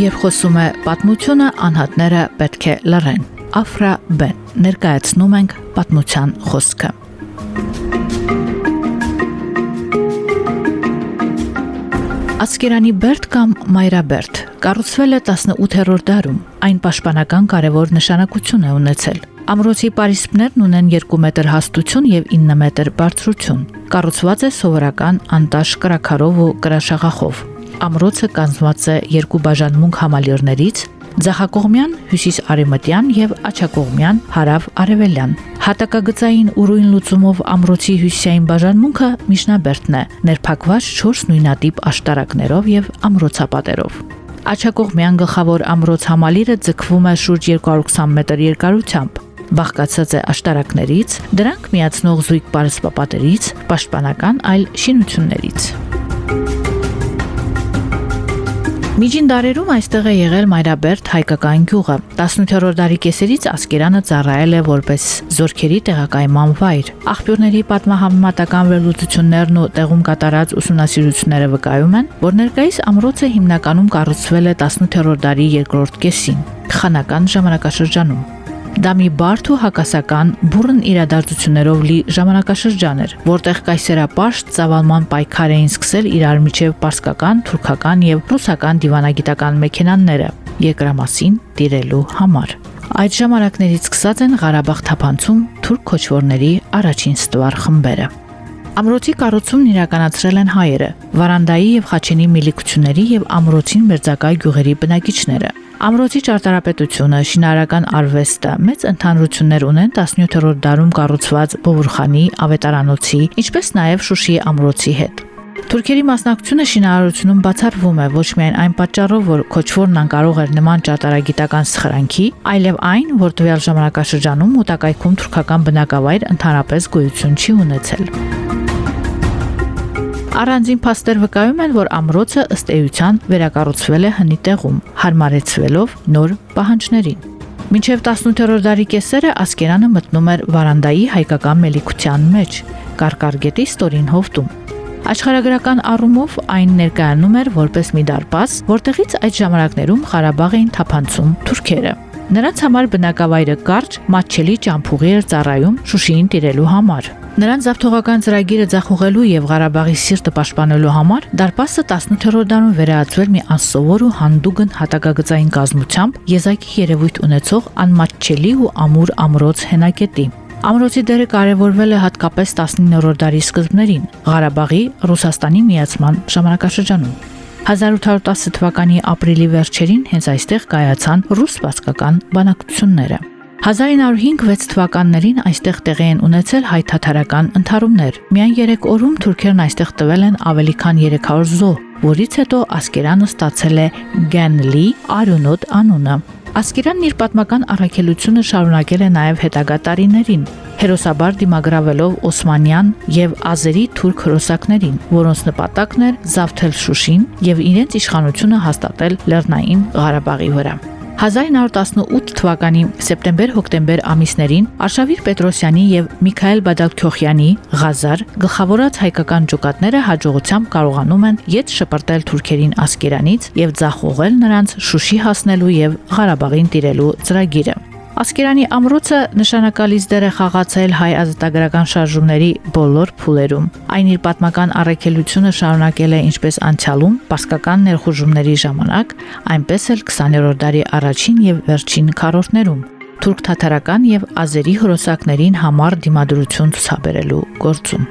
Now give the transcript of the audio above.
Երբ խոսում է պատմությունը, անհատները պետք է լռեն։ Աֆրա Բ. Ներկայացնում ենք պատմության խոսքը։ Ասկերանի Բերտ կամ Մայրաբերտ կառուցվել է 18-րդ դարում։ Այն պաշտպանական կարևոր նշանակություն է ունեցել։ Ամրոցի պարիսպներն ունեն 2 մետր հաստություն եւ 9 մետր բարձրություն։ Կառուցված է սովորական անտաշ կրակարով ու կրաշաղախով։ Ամրոցը կազմված է երկու բաժանմունք համալիրներից, Ձախակողմյան հյուսիս-արևմտյան եւ աջակողմյան հարավ-արևելյան։ Հատակագծային ուրույն լուծումով ամրոցի հյուսիսային բաժանմունքը Միշնաբերդն է, ներփակված 4 նույնատիպ աշտարակներով եւ ամրոցապատերով։ Աջակողմյան գլխավոր ամրոց համալիրը ձգվում է շուրջ 220 մետր երկարությամբ, բաղկացած է աշտարակներից, դրանք միացնող զույգ պարսպապատերից, պաշտպանական այլ շինություններից։ Միջին դարերում այստեղ է եղել Մայրաբերդ հայկական գյուղը։ 18-րդ դարի կեսերից Ասկերանը ծառայել է որպես զորքերի տեղակայման վայր։ Աղբյուրների պատմահամատական վերլուծություններն ու տեղում կատարած ուսումնասիրությունները վկայում են, որ ներկայիս ամրոցը հիմնականում կառուցվել է 18-րդ դարի երկրորդ կեսին, խանական ժամանակաշրջանում։ Դա մի բարդ ու հակասական բուրըն իրադարձություններով լի ժամանակաշրջան էր, որտեղ կայսերապաշտ ծավալման պայքար էին սկսել իրար միջև պարսկական, թուրքական եւ ռուսական դիվանագիտական մեքենաները երկրամասին տիրելու համար։ Այդ ժամանակներից սկսած են Ղարաբաղ թափանցում թուրք քոչվորների առաջին ստվար խմբերը։ Ամրոցի կառուցումն իրականացրել են հայերը, Վարանդայի եւ Խաչենի միլիկությունների եւ Ամրոցին մերձակա գյուղերի բնակիչները։ Ամրոցի ճարտարապետությունը, շինարարական արվեստը մեծ ընդհանրություններ ունեն 17-րդ դարում կառուցված Բովուրխանի ավետարանոցի, ինչպես նաև Շուշիի ամրոցի հետ։ Թուրքերի մասնակցությունը շինարարությունում բացառվում է ոչ միայն այն պատճառով, որ քոչվորն անկարող էր նման ճարտարագիտական սխրանքի, այլև այն, որ տվյալ ժամանակաշրջանում մոտակայքում թուրքական բնակավայր ընդհանրապես գոյություն չի ունեցել։ Առանձին փաստեր վկայում են, որ ամրոցը ըստ էության վերակառուցվել է հնի տեղում, հարմարեցվելով նոր պահանջներին։ Մինչև 18-րդ դարի կեսերը Ասկերանը մտնում էր Վարանդայի հայկական մելիքության մեջ, Կարկարգետի ստորին հովտում։ Աշխարհագրական առումով այն ներկայանում էր որպես մի դարպաս, որտեղից այդ ժամանակներում Ղարաբաղ էին թափանցում թուրքերը։ Նրանց համար բնակավայրը կարճ, մատչելի ճամփուղի էր ծառայում Շուշիին տիրելու համար։ Նրանց զավթողական ծրագիրը ձախողելու եւ Ղարաբաղի սիրտը պաշտպանելու համար դարպասը 18-րդ դարում վերահացվել մի անսովոր ու հանդուգն հատակագծային կազմությամբ եզակի երևույթ ունեցող անմատչելի ու ամուր ամրոց հենակետի։ Ամրոցի դերը կարևորվել է հատկապես 19-րդ դարի սկզբներին Ղարաբաղի Ռուսաստանի միացման ժամանակաշրջանում։ 1810 թվականի ապրիլի վերջերին հենց այստեղ կայացան ռուս-բասկական բանակցությունները։ 1905-6 թվականներին այստեղ տեղի են ունեցել հայ-թաթարական ընթարումներ։ Միայն 3 օրում թուրքերն այստեղ տվել են ավելի քան 300 զոհ, որից հետո Ասկերանը ստացել է Գենլի արյունոտ անունը։ Ասկերանն իր պատմական առաքելությունը շարունակել է նաև հետագա տարիներին, հերոսաբար դիմագրավելով Օսմանյան եւ Ազերի թուրք հրոսակներին, որոնց նպատակն էր զավթել Շուշին եւ իրենց իշխանությունը հաստատել Լեռնային Ղարաբաղի վրա։ 1918 թվականի սեպտեմբեր-հոկտեմբեր ամիսներին Արշավիր Պետրոսյանի եւ Միքայել Բադալքյոխյանի Ղազար գլխավորած հայկական ջոկատները հաջողությամբ կարողանում են յետ շպրտել թուրքերին Ասկերանից եւ ձախողել նրանց Շուշի հասնելու եւ Ղարաբաղին տիրելու ծրագիրը։ Ասկերանի ամրոցը նշանակալից դեր է խաղացել հայ ազատագրական շարժումների բոլոր փուլերում։ Այն իր պատմական առաքելությունը շարունակել է ինչպես անցյալում, պարսկական ներխուժումների ժամանակ, այնպես էլ 20-րդ դարի առաջին եւ վերջին քառորդներում թուրք թաթարական եւ ազերի հրոսակներին համար դիմադրություն ցուցաբերելու գործում։